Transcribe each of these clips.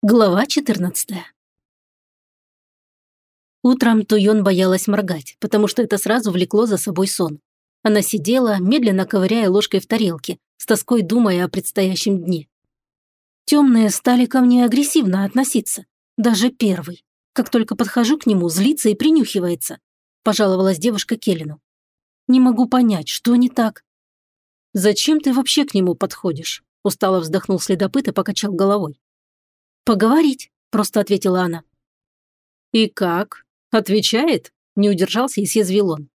Глава 14 Утром Туйон боялась моргать, потому что это сразу влекло за собой сон. Она сидела, медленно ковыряя ложкой в тарелке, с тоской думая о предстоящем дне. Темные стали ко мне агрессивно относиться. Даже первый. Как только подхожу к нему, злится и принюхивается. Пожаловалась девушка Келлину. Не могу понять, что не так. «Зачем ты вообще к нему подходишь?» Устало вздохнул следопыт и покачал головой. «Поговорить», – просто ответила она. «И как? Отвечает?» – не удержался и съязвил он.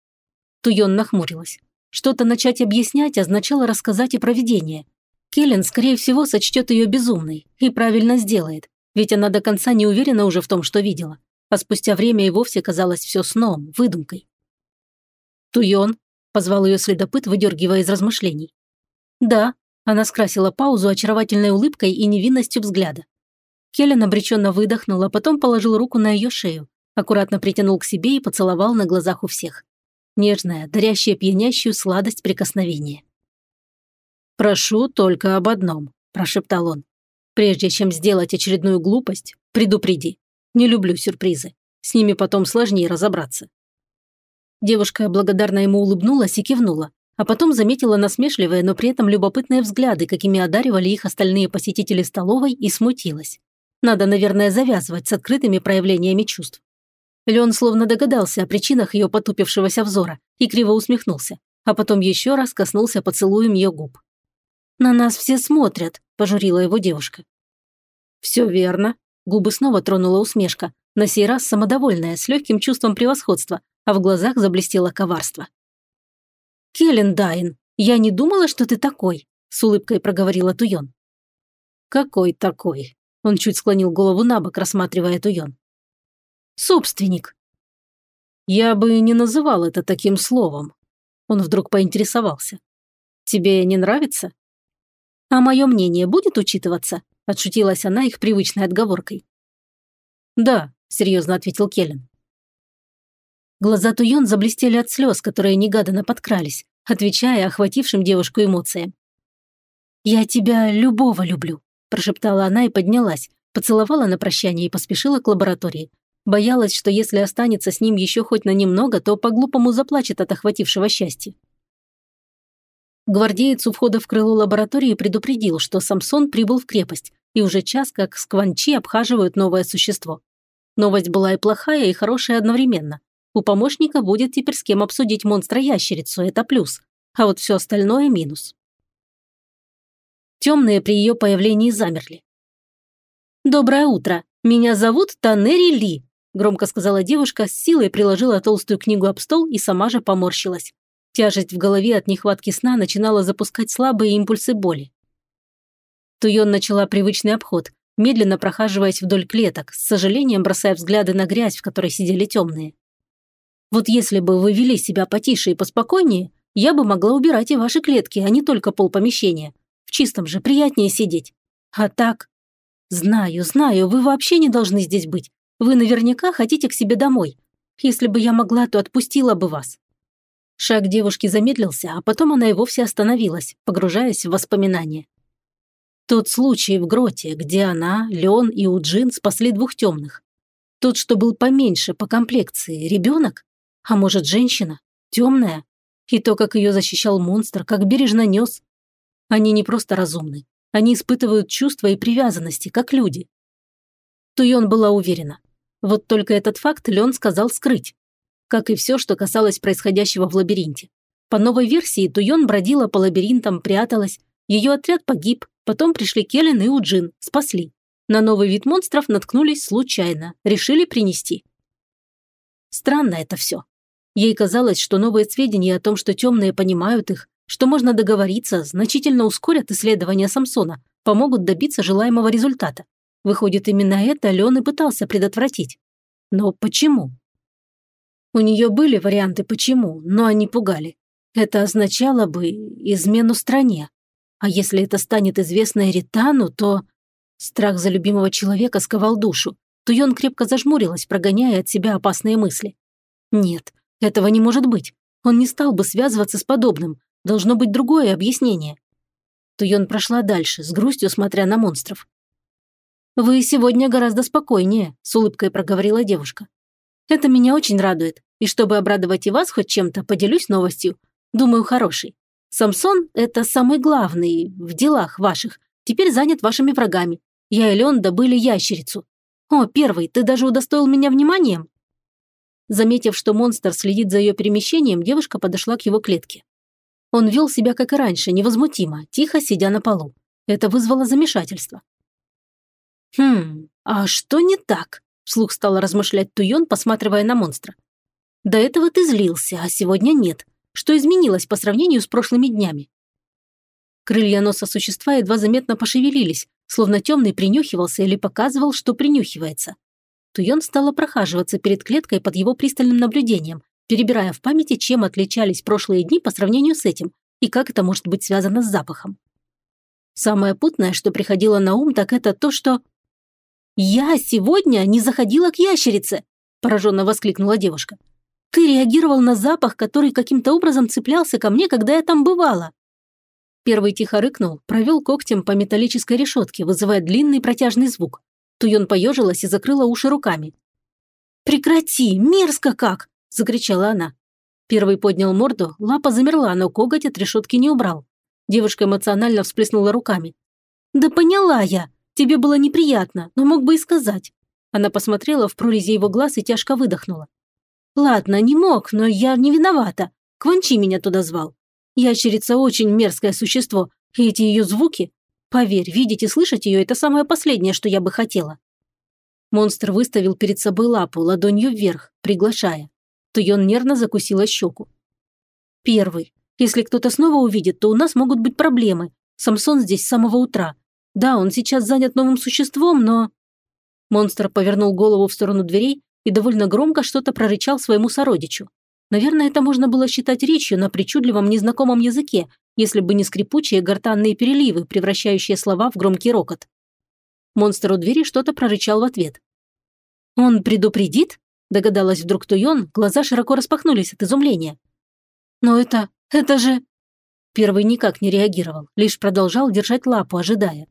Туйон нахмурилась. Что-то начать объяснять означало рассказать и проведение. Келлен, скорее всего, сочтет ее безумной и правильно сделает, ведь она до конца не уверена уже в том, что видела. А спустя время и вовсе казалось все сном, выдумкой. «Туйон», – позвал ее следопыт, выдергивая из размышлений. «Да», – она скрасила паузу очаровательной улыбкой и невинностью взгляда. Келлен обреченно выдохнул, а потом положил руку на ее шею, аккуратно притянул к себе и поцеловал на глазах у всех. Нежная, дарящая пьянящую сладость прикосновения. «Прошу только об одном», – прошептал он. «Прежде чем сделать очередную глупость, предупреди. Не люблю сюрпризы. С ними потом сложнее разобраться». Девушка благодарно ему улыбнулась и кивнула, а потом заметила насмешливые, но при этом любопытные взгляды, какими одаривали их остальные посетители столовой, и смутилась. Надо, наверное, завязывать с открытыми проявлениями чувств. Леон словно догадался о причинах ее потупившегося взора и криво усмехнулся, а потом еще раз коснулся поцелуем ее губ. «На нас все смотрят», – пожурила его девушка. «Все верно», – губы снова тронула усмешка, на сей раз самодовольная, с легким чувством превосходства, а в глазах заблестело коварство. «Келлен Дайн, я не думала, что ты такой», – с улыбкой проговорила Туйон. «Какой такой?» Он чуть склонил голову на бок, рассматривая Туйон. «Собственник». «Я бы не называл это таким словом». Он вдруг поинтересовался. «Тебе не нравится?» «А мое мнение будет учитываться?» – отшутилась она их привычной отговоркой. «Да», – серьезно ответил Келлен. Глаза Туйон заблестели от слез, которые негаданно подкрались, отвечая охватившим девушку эмоциям. «Я тебя любого люблю», прошептала она и поднялась, поцеловала на прощание и поспешила к лаборатории. Боялась, что если останется с ним еще хоть на немного, то по-глупому заплачет от охватившего счастья. Гвардеец у входа в крыло лаборатории предупредил, что Самсон прибыл в крепость, и уже час как скванчи обхаживают новое существо. Новость была и плохая, и хорошая одновременно. У помощника будет теперь с кем обсудить монстра-ящерицу, это плюс. А вот все остальное – минус. Темные при ее появлении замерли. «Доброе утро. Меня зовут Танери Ли», – громко сказала девушка, с силой приложила толстую книгу об стол и сама же поморщилась. Тяжесть в голове от нехватки сна начинала запускать слабые импульсы боли. Туйон начала привычный обход, медленно прохаживаясь вдоль клеток, с сожалением бросая взгляды на грязь, в которой сидели темные. «Вот если бы вы вели себя потише и поспокойнее, я бы могла убирать и ваши клетки, а не только пол помещения чистом же приятнее сидеть. А так... Знаю, знаю, вы вообще не должны здесь быть. Вы наверняка хотите к себе домой. Если бы я могла, то отпустила бы вас». Шаг девушки замедлился, а потом она и вовсе остановилась, погружаясь в воспоминания. Тот случай в гроте, где она, Леон и Уджин спасли двух темных. Тот, что был поменьше по комплекции, ребенок? А может, женщина? Темная? И то, как ее защищал монстр, как бережно нес. Они не просто разумны. Они испытывают чувства и привязанности, как люди. Туйон была уверена. Вот только этот факт Лен сказал скрыть. Как и все, что касалось происходящего в лабиринте. По новой версии Туйон бродила по лабиринтам, пряталась. Ее отряд погиб, потом пришли Келлен и Уджин, спасли. На новый вид монстров наткнулись случайно, решили принести. Странно это все. Ей казалось, что новые сведения о том, что темные понимают их, что можно договориться, значительно ускорят исследования Самсона, помогут добиться желаемого результата. Выходит, именно это Леон и пытался предотвратить. Но почему? У нее были варианты «почему», но они пугали. Это означало бы измену стране. А если это станет известно Эритану, то... Страх за любимого человека сковал душу. Туйон крепко зажмурилась, прогоняя от себя опасные мысли. Нет, этого не может быть. Он не стал бы связываться с подобным. Должно быть другое объяснение. Туйон прошла дальше, с грустью смотря на монстров. «Вы сегодня гораздо спокойнее», – с улыбкой проговорила девушка. «Это меня очень радует, и чтобы обрадовать и вас хоть чем-то, поделюсь новостью. Думаю, хорошей. Самсон – это самый главный в делах ваших, теперь занят вашими врагами. Я и Леон добыли ящерицу. О, первый, ты даже удостоил меня вниманием?» Заметив, что монстр следит за ее перемещением, девушка подошла к его клетке. Он вел себя, как и раньше, невозмутимо, тихо сидя на полу. Это вызвало замешательство. «Хм, а что не так?» – вслух стала размышлять Туйон, посматривая на монстра. «До этого ты злился, а сегодня нет. Что изменилось по сравнению с прошлыми днями?» Крылья носа существа едва заметно пошевелились, словно темный принюхивался или показывал, что принюхивается. Туйон стала прохаживаться перед клеткой под его пристальным наблюдением, перебирая в памяти, чем отличались прошлые дни по сравнению с этим, и как это может быть связано с запахом. Самое путное, что приходило на ум, так это то, что «Я сегодня не заходила к ящерице!» – пораженно воскликнула девушка. «Ты реагировал на запах, который каким-то образом цеплялся ко мне, когда я там бывала». Первый тихо рыкнул, провел когтем по металлической решетке, вызывая длинный протяжный звук. Туйон поежилась и закрыла уши руками. «Прекрати! Мерзко как!» – закричала она. Первый поднял морду, лапа замерла, но коготь от решетки не убрал. Девушка эмоционально всплеснула руками. «Да поняла я! Тебе было неприятно, но мог бы и сказать». Она посмотрела в прорези его глаз и тяжко выдохнула. «Ладно, не мог, но я не виновата. Кванчи меня туда звал. Ящерица очень мерзкое существо, и эти ее звуки... Поверь, видеть и слышать ее – это самое последнее, что я бы хотела». Монстр выставил перед собой лапу, ладонью вверх, приглашая. Туйон нервно закусила щеку. «Первый. Если кто-то снова увидит, то у нас могут быть проблемы. Самсон здесь с самого утра. Да, он сейчас занят новым существом, но...» Монстр повернул голову в сторону дверей и довольно громко что-то прорычал своему сородичу. Наверное, это можно было считать речью на причудливом незнакомом языке, если бы не скрипучие гортанные переливы, превращающие слова в громкий рокот. Монстр у двери что-то прорычал в ответ. «Он предупредит?» – догадалась вдруг Туйон, глаза широко распахнулись от изумления. «Но это... это же...» Первый никак не реагировал, лишь продолжал держать лапу, ожидая.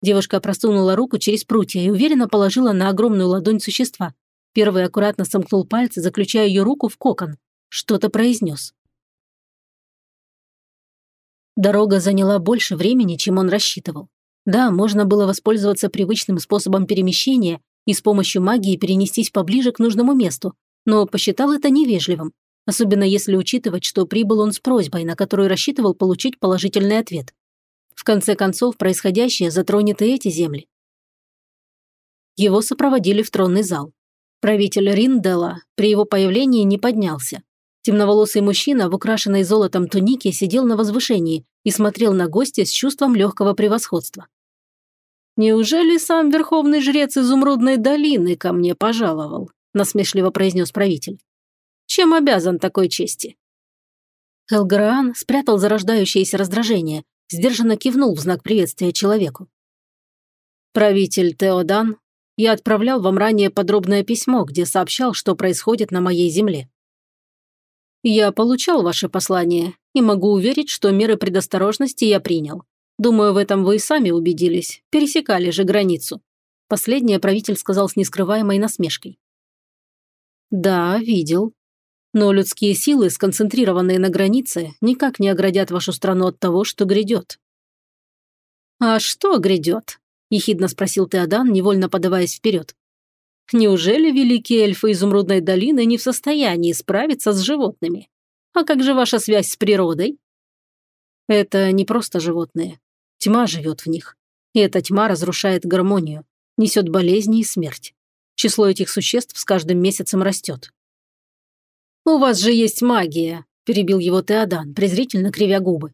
Девушка просунула руку через прутья и уверенно положила на огромную ладонь существа. Первый аккуратно сомкнул пальцы, заключая ее руку в кокон. Что-то произнес. Дорога заняла больше времени, чем он рассчитывал. Да, можно было воспользоваться привычным способом перемещения и с помощью магии перенестись поближе к нужному месту, но посчитал это невежливым, особенно если учитывать, что прибыл он с просьбой, на которую рассчитывал получить положительный ответ. В конце концов, происходящее затронет и эти земли. Его сопроводили в тронный зал. Правитель Риндела при его появлении не поднялся. Темноволосый мужчина в украшенной золотом тунике сидел на возвышении и смотрел на гостя с чувством легкого превосходства. «Неужели сам верховный жрец изумрудной долины ко мне пожаловал?» – насмешливо произнес правитель. «Чем обязан такой чести?» Элграан спрятал зарождающееся раздражение сдержанно кивнул в знак приветствия человеку. «Правитель Теодан, я отправлял вам ранее подробное письмо, где сообщал, что происходит на моей земле. Я получал ваше послание и могу уверить, что меры предосторожности я принял. Думаю, в этом вы и сами убедились. Пересекали же границу». Последнее правитель сказал с нескрываемой насмешкой. «Да, видел. Но людские силы, сконцентрированные на границе, никак не оградят вашу страну от того, что грядет». «А что грядет?» – ехидно спросил Теодан, невольно подаваясь вперед. «Неужели великие эльфы Изумрудной долины не в состоянии справиться с животными? А как же ваша связь с природой?» «Это не просто животные. Тьма живет в них. И эта тьма разрушает гармонию, несет болезни и смерть. Число этих существ с каждым месяцем растет. «У вас же есть магия», – перебил его Теодан, презрительно кривя губы.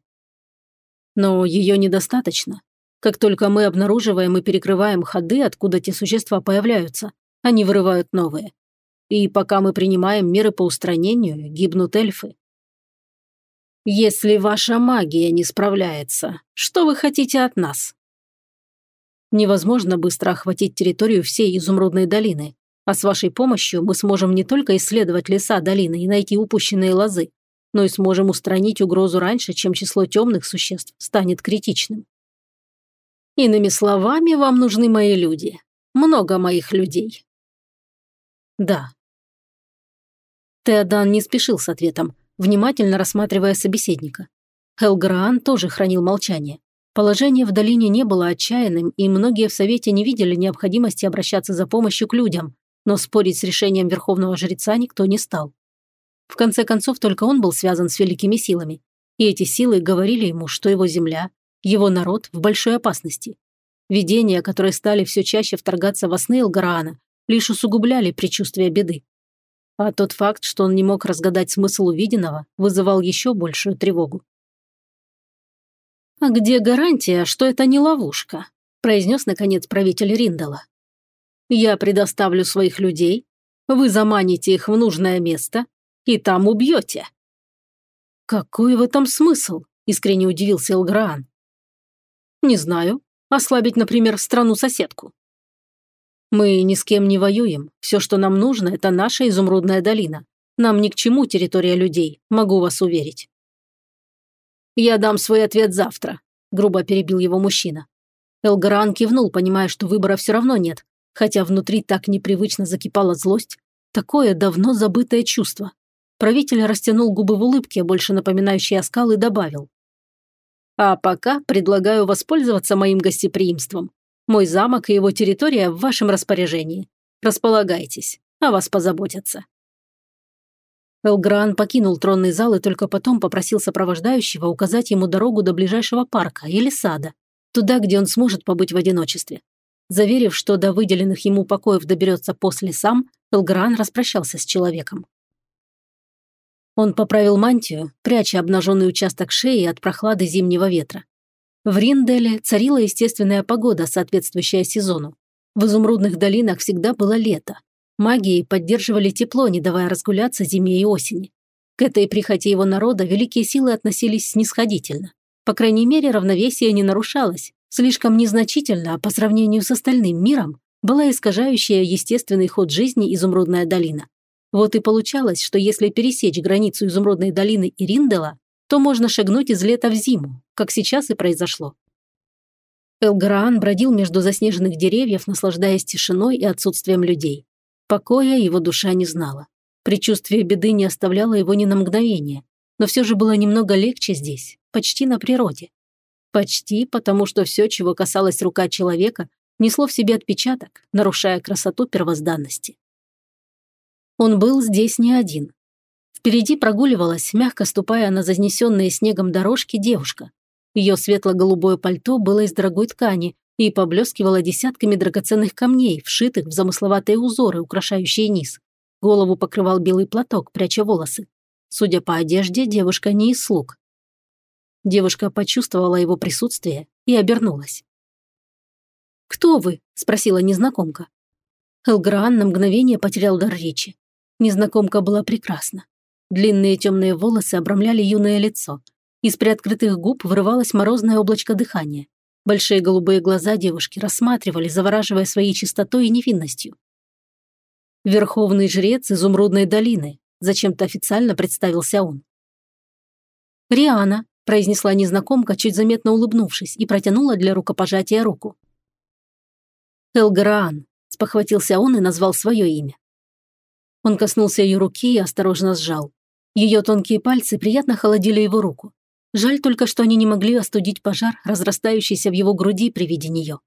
«Но ее недостаточно. Как только мы обнаруживаем и перекрываем ходы, откуда те существа появляются, они вырывают новые. И пока мы принимаем меры по устранению, гибнут эльфы. Если ваша магия не справляется, что вы хотите от нас? Невозможно быстро охватить территорию всей Изумрудной долины, а с вашей помощью мы сможем не только исследовать леса долины и найти упущенные лозы, но и сможем устранить угрозу раньше, чем число темных существ станет критичным. Иными словами, вам нужны мои люди. много моих людей». «Да». Теодан не спешил с ответом, внимательно рассматривая собеседника. Хелграан тоже хранил молчание. Положение в долине не было отчаянным, и многие в Совете не видели необходимости обращаться за помощью к людям, но спорить с решением Верховного Жреца никто не стал. В конце концов, только он был связан с великими силами, и эти силы говорили ему, что его земля, его народ в большой опасности. Видения, которые стали все чаще вторгаться во сны Элгараана, лишь усугубляли предчувствие беды. А тот факт, что он не мог разгадать смысл увиденного, вызывал еще большую тревогу. «А где гарантия, что это не ловушка?» – произнес, наконец, правитель Риндала. «Я предоставлю своих людей, вы заманите их в нужное место и там убьете». «Какой в этом смысл?» – искренне удивился Элграан. «Не знаю. Ослабить, например, страну-соседку». «Мы ни с кем не воюем. Все, что нам нужно, это наша изумрудная долина. Нам ни к чему территория людей, могу вас уверить». «Я дам свой ответ завтра», – грубо перебил его мужчина. Элгаран кивнул, понимая, что выбора все равно нет, хотя внутри так непривычно закипала злость. Такое давно забытое чувство. Правитель растянул губы в улыбке, больше напоминающей оскал, и добавил. «А пока предлагаю воспользоваться моим гостеприимством. Мой замок и его территория в вашем распоряжении. Располагайтесь, о вас позаботятся». Элгран покинул тронный зал и только потом попросил сопровождающего указать ему дорогу до ближайшего парка или сада, туда, где он сможет побыть в одиночестве. Заверив, что до выделенных ему покоев доберется после сам, Элгран распрощался с человеком. Он поправил мантию, пряча обнаженный участок шеи от прохлады зимнего ветра. В Ринделе царила естественная погода, соответствующая сезону. В изумрудных долинах всегда было лето, Магии поддерживали тепло, не давая разгуляться зиме и осени. К этой прихоти его народа великие силы относились снисходительно. По крайней мере, равновесие не нарушалось. Слишком незначительно, а по сравнению с остальным миром, была искажающая естественный ход жизни изумрудная долина. Вот и получалось, что если пересечь границу изумрудной долины и Риндела, то можно шагнуть из лета в зиму, как сейчас и произошло. Элграан бродил между заснеженных деревьев, наслаждаясь тишиной и отсутствием людей. Покоя его душа не знала. Предчувствие беды не оставляло его ни на мгновение. Но все же было немного легче здесь, почти на природе. Почти, потому что все, чего касалась рука человека, несло в себе отпечаток, нарушая красоту первозданности. Он был здесь не один. Впереди прогуливалась, мягко ступая на зазнесенные снегом дорожки, девушка. Ее светло-голубое пальто было из дорогой ткани, и поблескивала десятками драгоценных камней, вшитых в замысловатые узоры, украшающие низ. Голову покрывал белый платок, пряча волосы. Судя по одежде, девушка не из слуг. Девушка почувствовала его присутствие и обернулась. «Кто вы?» – спросила незнакомка. Элграан на мгновение потерял дар речи. Незнакомка была прекрасна. Длинные темные волосы обрамляли юное лицо. Из приоткрытых губ вырывалось морозное облачко дыхания. Большие голубые глаза девушки рассматривали, завораживая своей чистотой и невинностью. Верховный жрец изумрудной долины, зачем-то официально представился он. «Риана», – произнесла незнакомка, чуть заметно улыбнувшись, и протянула для рукопожатия руку. «Элгараан», – спохватился он и назвал свое имя. Он коснулся ее руки и осторожно сжал. Ее тонкие пальцы приятно холодили его руку. Жаль только, что они не могли остудить пожар, разрастающийся в его груди при виде нее.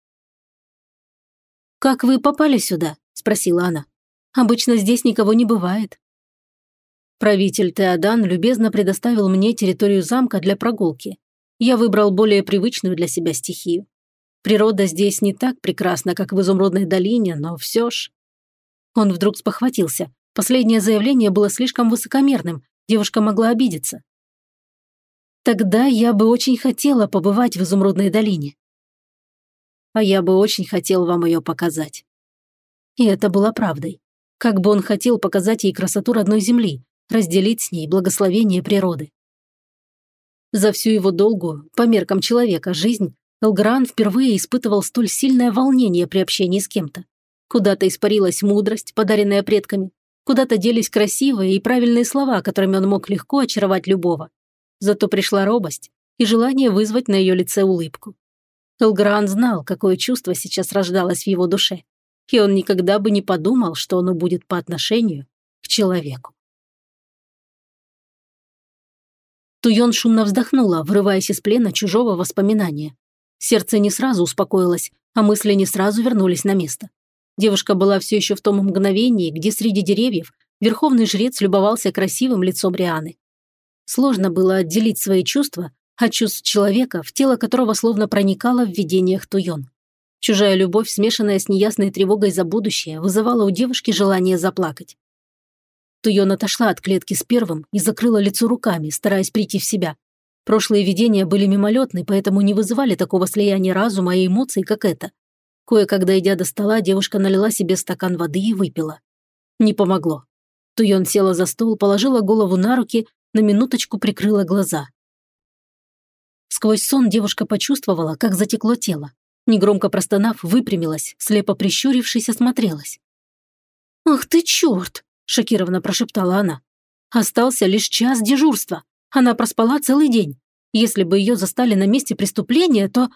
«Как вы попали сюда?» – спросила она. «Обычно здесь никого не бывает». Правитель Теодан любезно предоставил мне территорию замка для прогулки. Я выбрал более привычную для себя стихию. Природа здесь не так прекрасна, как в Изумрудной долине, но все ж... Он вдруг спохватился. Последнее заявление было слишком высокомерным, девушка могла обидеться. Тогда я бы очень хотела побывать в Изумрудной долине. А я бы очень хотел вам ее показать. И это было правдой. Как бы он хотел показать ей красоту родной земли, разделить с ней благословение природы. За всю его долгую, по меркам человека, жизнь Элгран впервые испытывал столь сильное волнение при общении с кем-то. Куда-то испарилась мудрость, подаренная предками, куда-то делись красивые и правильные слова, которыми он мог легко очаровать любого. Зато пришла робость и желание вызвать на ее лице улыбку. Элгран знал, какое чувство сейчас рождалось в его душе. и он никогда бы не подумал, что оно будет по отношению к человеку. Туйон шумно вздохнула, вырываясь из плена чужого воспоминания. Сердце не сразу успокоилось, а мысли не сразу вернулись на место. Девушка была все еще в том мгновении, где среди деревьев верховный жрец любовался красивым лицом Рианы. Сложно было отделить свои чувства от чувств человека, в тело которого словно проникало в видениях Туйон. Чужая любовь, смешанная с неясной тревогой за будущее, вызывала у девушки желание заплакать. Туйон отошла от клетки с первым и закрыла лицо руками, стараясь прийти в себя. Прошлые видения были мимолетны, поэтому не вызывали такого слияния разума и эмоций, как это. Кое-как дойдя до стола, девушка налила себе стакан воды и выпила. Не помогло. Туйон села за стол, положила голову на руки, на минуточку прикрыла глаза. Сквозь сон девушка почувствовала, как затекло тело. Негромко простонав, выпрямилась, слепо прищурившись, осмотрелась. «Ах ты черт!» – шокированно прошептала она. «Остался лишь час дежурства. Она проспала целый день. Если бы ее застали на месте преступления, то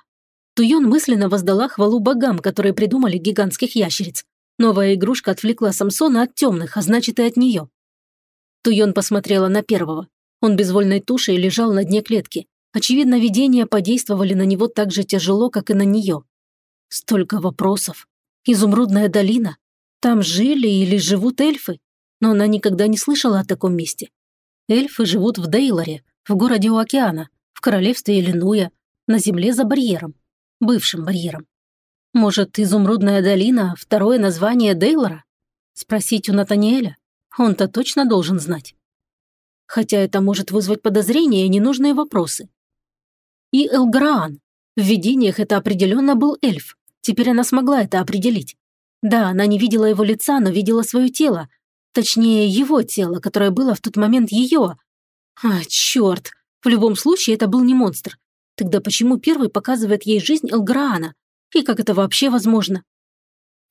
Туйон мысленно воздала хвалу богам, которые придумали гигантских ящериц. Новая игрушка отвлекла Самсона от темных, а значит и от нее. Туйон посмотрела на первого. Он безвольной тушей лежал на дне клетки. Очевидно, видения подействовали на него так же тяжело, как и на нее. Столько вопросов. Изумрудная долина? Там жили или живут эльфы? Но она никогда не слышала о таком месте. Эльфы живут в Дейлоре, в городе у океана, в королевстве Иллинуя, на земле за барьером бывшим барьером. Может, изумрудная долина – второе название Дейлора? Спросить у Натаниэля? Он-то точно должен знать. Хотя это может вызвать подозрения и ненужные вопросы. И Элграан. В видениях это определенно был эльф. Теперь она смогла это определить. Да, она не видела его лица, но видела свое тело. Точнее, его тело, которое было в тот момент ее. А, черт. В любом случае, это был не монстр. Тогда почему первый показывает ей жизнь Элграана? И как это вообще возможно?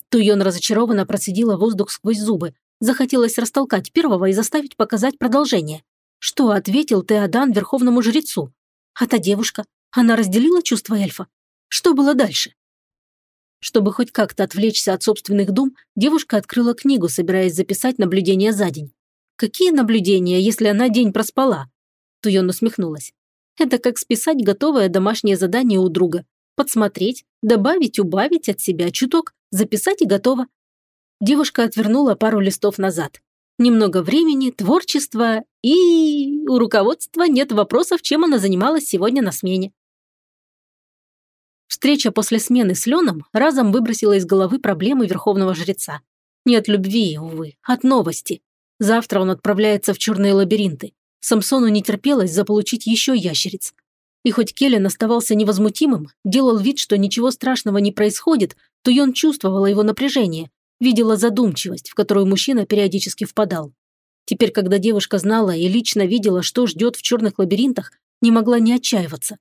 Туйон разочарованно процедила воздух сквозь зубы. Захотелось растолкать первого и заставить показать продолжение. Что ответил Теодан верховному жрецу? А та девушка? Она разделила чувства эльфа? Что было дальше? Чтобы хоть как-то отвлечься от собственных дум, девушка открыла книгу, собираясь записать наблюдения за день. Какие наблюдения, если она день проспала? Туйон усмехнулась. Это как списать готовое домашнее задание у друга. Подсмотреть, добавить, убавить от себя чуток, записать и готово. Девушка отвернула пару листов назад. Немного времени, творчество и... У руководства нет вопросов, чем она занималась сегодня на смене. Встреча после смены с Леном разом выбросила из головы проблемы верховного жреца. Не от любви, увы, от новости. Завтра он отправляется в черные лабиринты. Самсону не терпелось заполучить еще ящериц. И хоть Келлен оставался невозмутимым, делал вид, что ничего страшного не происходит, то Йон чувствовала его напряжение, видела задумчивость, в которую мужчина периодически впадал. Теперь, когда девушка знала и лично видела, что ждет в черных лабиринтах, не могла не отчаиваться.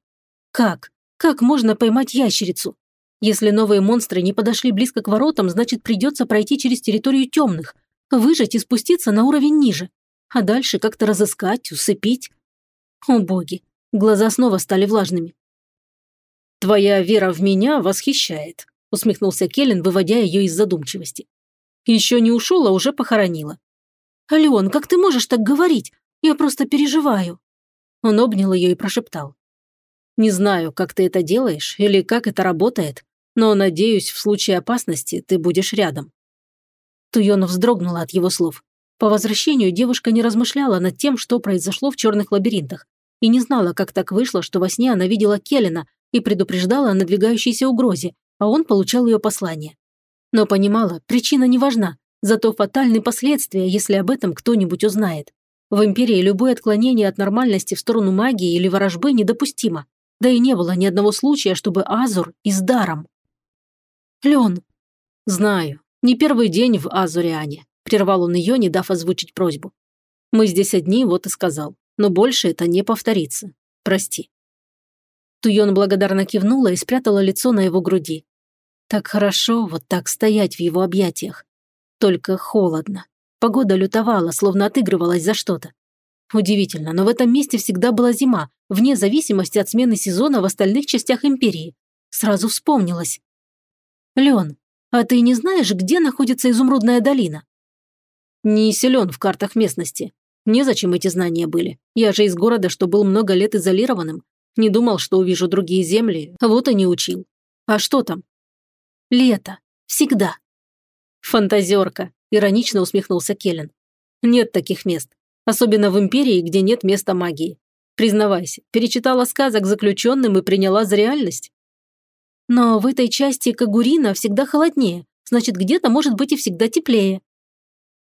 Как? Как можно поймать ящерицу? Если новые монстры не подошли близко к воротам, значит придется пройти через территорию темных, выжать и спуститься на уровень ниже а дальше как-то разыскать, усыпить. О боги, глаза снова стали влажными. «Твоя вера в меня восхищает», – усмехнулся Келлен, выводя ее из задумчивости. «Еще не ушел, а уже похоронила». «Ален, как ты можешь так говорить? Я просто переживаю». Он обнял ее и прошептал. «Не знаю, как ты это делаешь или как это работает, но, надеюсь, в случае опасности ты будешь рядом». Туйон вздрогнула от его слов. По возвращению девушка не размышляла над тем, что произошло в черных лабиринтах, и не знала, как так вышло, что во сне она видела Келлина и предупреждала о надвигающейся угрозе, а он получал ее послание. Но понимала, причина не важна, зато фатальны последствия, если об этом кто-нибудь узнает. В Империи любое отклонение от нормальности в сторону магии или ворожбы недопустимо. Да и не было ни одного случая, чтобы Азур и с даром. Лен. Знаю. Не первый день в Азуриане. Прервал он ее, не дав озвучить просьбу. «Мы здесь одни, вот и сказал. Но больше это не повторится. Прости». Туйон благодарно кивнула и спрятала лицо на его груди. Так хорошо вот так стоять в его объятиях. Только холодно. Погода лютовала, словно отыгрывалась за что-то. Удивительно, но в этом месте всегда была зима, вне зависимости от смены сезона в остальных частях Империи. Сразу вспомнилось. Лен, А ты не знаешь, где находится изумрудная долина?» «Не силен в картах местности. Незачем эти знания были. Я же из города, что был много лет изолированным. Не думал, что увижу другие земли, вот и не учил. А что там?» «Лето. Всегда». «Фантазерка», – иронично усмехнулся Келлен. «Нет таких мест. Особенно в Империи, где нет места магии. Признавайся, перечитала сказок заключенным и приняла за реальность?» «Но в этой части Кагурина всегда холоднее, значит, где-то может быть и всегда теплее».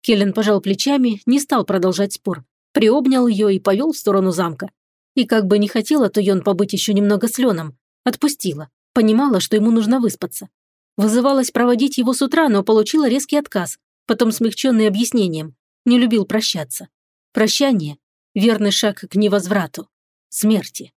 Келлен пожал плечами, не стал продолжать спор, приобнял ее и повел в сторону замка. И как бы не хотела Туйон побыть еще немного с Леном, отпустила, понимала, что ему нужно выспаться. Вызывалась проводить его с утра, но получила резкий отказ, потом смягченный объяснением. Не любил прощаться. Прощание – верный шаг к невозврату, смерти.